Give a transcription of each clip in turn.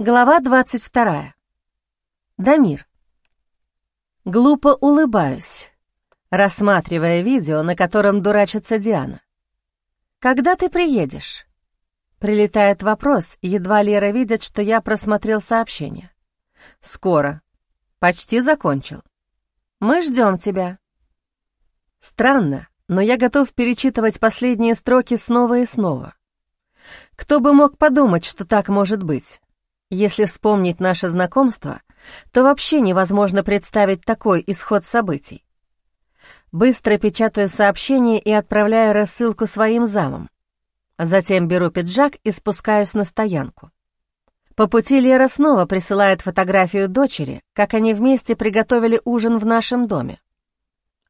Глава 22. Дамир. Глупо улыбаюсь, рассматривая видео, на котором дурачится Диана. «Когда ты приедешь?» Прилетает вопрос, едва Лера видит, что я просмотрел сообщение. «Скоро. Почти закончил. Мы ждем тебя». Странно, но я готов перечитывать последние строки снова и снова. Кто бы мог подумать, что так может быть? Если вспомнить наше знакомство, то вообще невозможно представить такой исход событий. Быстро печатаю сообщение и отправляю рассылку своим замам. Затем беру пиджак и спускаюсь на стоянку. По пути Лера снова присылает фотографию дочери, как они вместе приготовили ужин в нашем доме.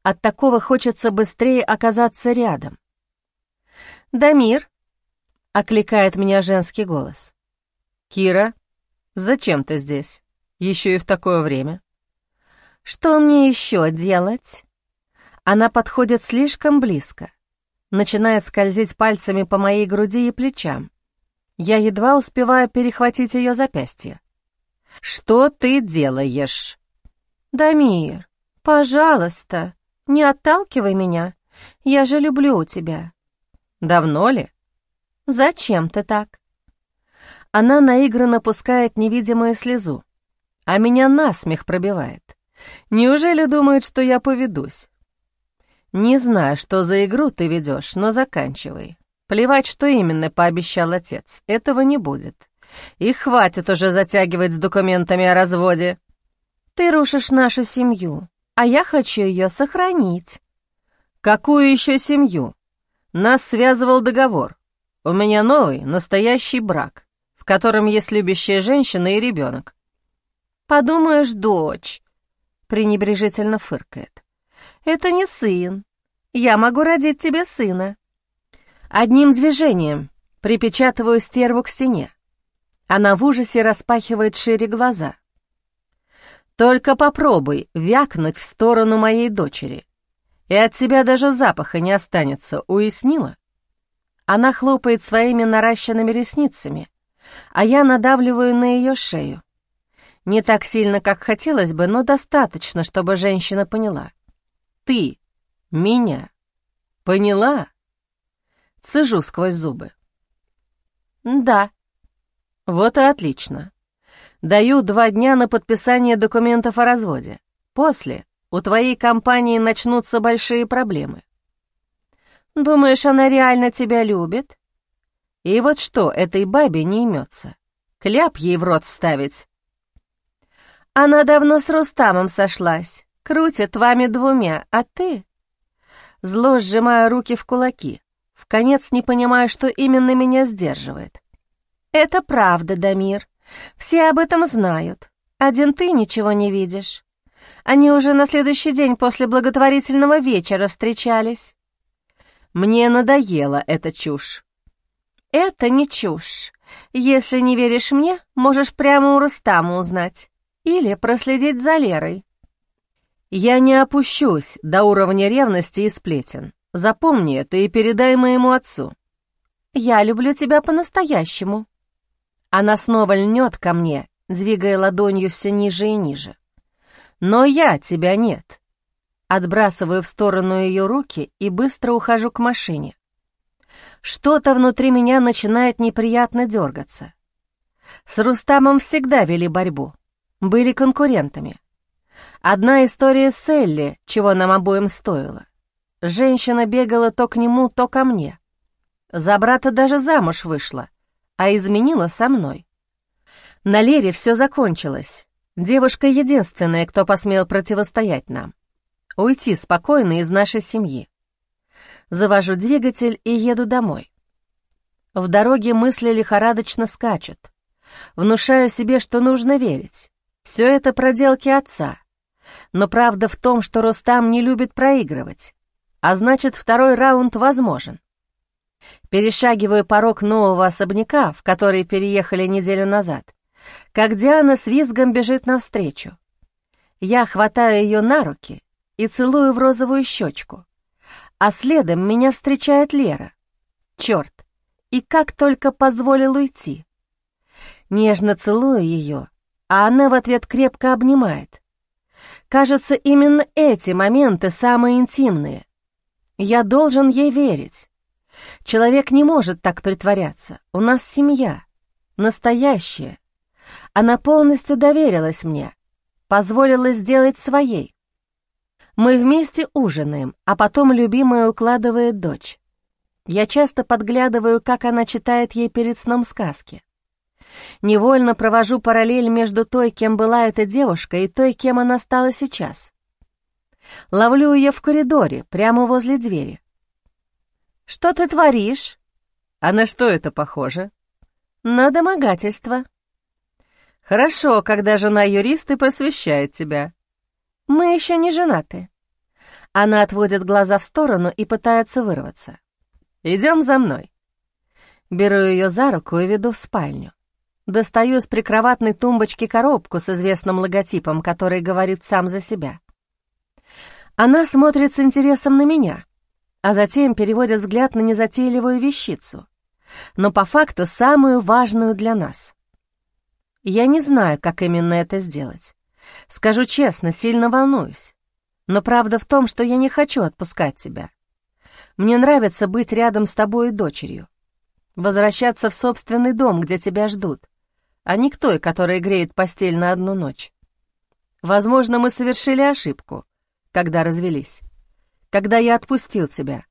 От такого хочется быстрее оказаться рядом. «Дамир!» — окликает меня женский голос. «Кира, Зачем ты здесь? Еще и в такое время. Что мне еще делать? Она подходит слишком близко. Начинает скользить пальцами по моей груди и плечам. Я едва успеваю перехватить ее запястье. «Что ты делаешь?» «Дамир, пожалуйста, не отталкивай меня. Я же люблю тебя». «Давно ли?» «Зачем ты так?» Она наигранно пускает невидимую слезу, а меня насмех пробивает. Неужели думает, что я поведусь? Не знаю, что за игру ты ведешь, но заканчивай. Плевать, что именно пообещал отец, этого не будет. И хватит уже затягивать с документами о разводе. Ты рушишь нашу семью, а я хочу ее сохранить. Какую еще семью? Нас связывал договор. У меня новый, настоящий брак котором есть любящая женщина и ребенок. «Подумаешь, дочь», — пренебрежительно фыркает. «Это не сын. Я могу родить тебе сына». Одним движением припечатываю стерву к стене. Она в ужасе распахивает шире глаза. «Только попробуй вякнуть в сторону моей дочери, и от тебя даже запаха не останется, уяснила?» Она хлопает своими наращенными ресницами, а я надавливаю на ее шею. Не так сильно, как хотелось бы, но достаточно, чтобы женщина поняла. «Ты меня поняла?» Цежу сквозь зубы. «Да». «Вот и отлично. Даю два дня на подписание документов о разводе. После у твоей компании начнутся большие проблемы». «Думаешь, она реально тебя любит?» И вот что этой бабе не имется? Кляп ей в рот вставить. Она давно с Рустамом сошлась, крутит вами двумя, а ты... Зло сжимая руки в кулаки, в конец не понимая, что именно меня сдерживает. Это правда, Дамир. Все об этом знают. Один ты ничего не видишь. Они уже на следующий день после благотворительного вечера встречались. Мне надоела эта чушь. «Это не чушь. Если не веришь мне, можешь прямо у Рустама узнать. Или проследить за Лерой». «Я не опущусь до уровня ревности и сплетен. Запомни это и передай моему отцу». «Я люблю тебя по-настоящему». Она снова льнет ко мне, двигая ладонью все ниже и ниже. «Но я тебя нет». Отбрасываю в сторону ее руки и быстро ухожу к машине. Что-то внутри меня начинает неприятно дергаться. С Рустамом всегда вели борьбу, были конкурентами. Одна история с Элли, чего нам обоим стоило. Женщина бегала то к нему, то ко мне. За брата даже замуж вышла, а изменила со мной. На Лере все закончилось. Девушка единственная, кто посмел противостоять нам. Уйти спокойно из нашей семьи завожу двигатель и еду домой. В дороге мысли лихорадочно скачут. Внушаю себе, что нужно верить. Все это проделки отца. Но правда в том, что Рустам не любит проигрывать, а значит, второй раунд возможен. Перешагиваю порог нового особняка, в который переехали неделю назад, как Диана с визгом бежит навстречу. Я хватаю ее на руки и целую в розовую щечку а следом меня встречает Лера. Черт, и как только позволил уйти. Нежно целую ее, а она в ответ крепко обнимает. Кажется, именно эти моменты самые интимные. Я должен ей верить. Человек не может так притворяться. У нас семья, настоящая. Она полностью доверилась мне, позволила сделать своей. Мы вместе ужинаем, а потом любимая укладывает дочь. Я часто подглядываю, как она читает ей перед сном сказки. Невольно провожу параллель между той, кем была эта девушка, и той, кем она стала сейчас. Ловлю ее в коридоре, прямо возле двери. «Что ты творишь?» «А на что это похоже?» «На домогательство». «Хорошо, когда жена юриста просвещает тебя». «Мы еще не женаты». Она отводит глаза в сторону и пытается вырваться. «Идем за мной». Беру ее за руку и веду в спальню. Достаю с прикроватной тумбочки коробку с известным логотипом, который говорит сам за себя. Она смотрит с интересом на меня, а затем переводит взгляд на незатейливую вещицу, но по факту самую важную для нас. Я не знаю, как именно это сделать. Скажу честно, сильно волнуюсь. Но правда в том, что я не хочу отпускать тебя. Мне нравится быть рядом с тобой и дочерью. Возвращаться в собственный дом, где тебя ждут а не к той, которая греет постель на одну ночь. Возможно, мы совершили ошибку, когда развелись, когда я отпустил тебя.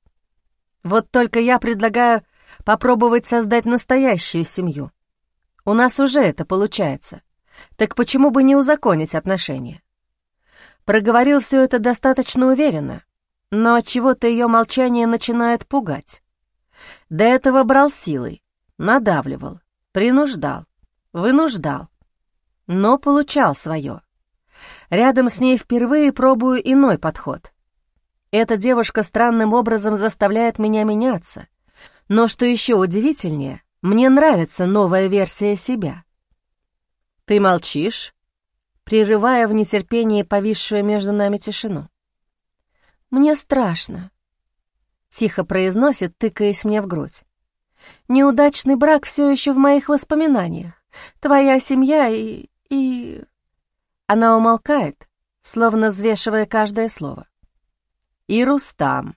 Вот только я предлагаю попробовать создать настоящую семью. У нас уже это получается. Так почему бы не узаконить отношения? Проговорил все это достаточно уверенно, но от чего-то ее молчание начинает пугать. До этого брал силой, надавливал, принуждал вынуждал, но получал свое. Рядом с ней впервые пробую иной подход. Эта девушка странным образом заставляет меня меняться, но что еще удивительнее, мне нравится новая версия себя. «Ты молчишь?» прерывая в нетерпении повисшую между нами тишину. «Мне страшно», — тихо произносит, тыкаясь мне в грудь. «Неудачный брак все еще в моих воспоминаниях. Твоя семья и... и...» Она умолкает, словно взвешивая каждое слово. «И Рустам».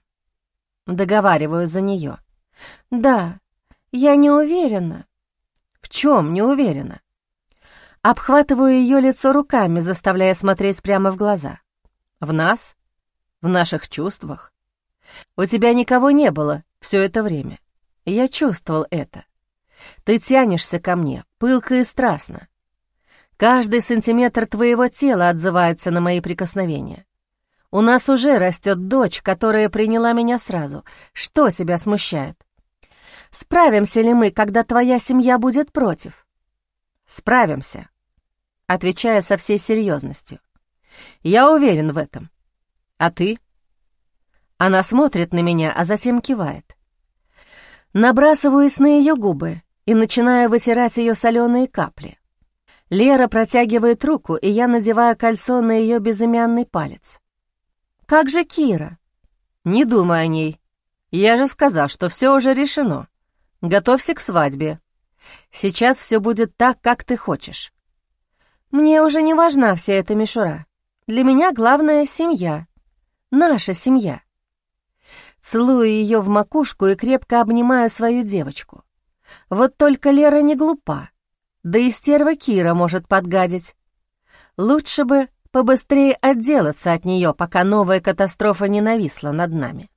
Договариваю за нее. «Да, я не уверена». «В чем не уверена?» Обхватываю ее лицо руками, заставляя смотреть прямо в глаза. «В нас? В наших чувствах? У тебя никого не было все это время. Я чувствовал это. Ты тянешься ко мне, пылко и страстно. Каждый сантиметр твоего тела отзывается на мои прикосновения. У нас уже растет дочь, которая приняла меня сразу. Что тебя смущает? Справимся ли мы, когда твоя семья будет против? Справимся, отвечая со всей серьезностью. Я уверен в этом. А ты? Она смотрит на меня, а затем кивает. Набрасываюсь на ее губы, и начинаю вытирать ее соленые капли. Лера протягивает руку, и я надеваю кольцо на ее безымянный палец. «Как же Кира?» «Не думай о ней. Я же сказал, что все уже решено. Готовься к свадьбе. Сейчас все будет так, как ты хочешь». «Мне уже не важна вся эта мишура. Для меня главная семья. Наша семья». Целую ее в макушку и крепко обнимаю свою девочку. Вот только Лера не глупа, да и стерва Кира может подгадить. Лучше бы побыстрее отделаться от нее, пока новая катастрофа не нависла над нами.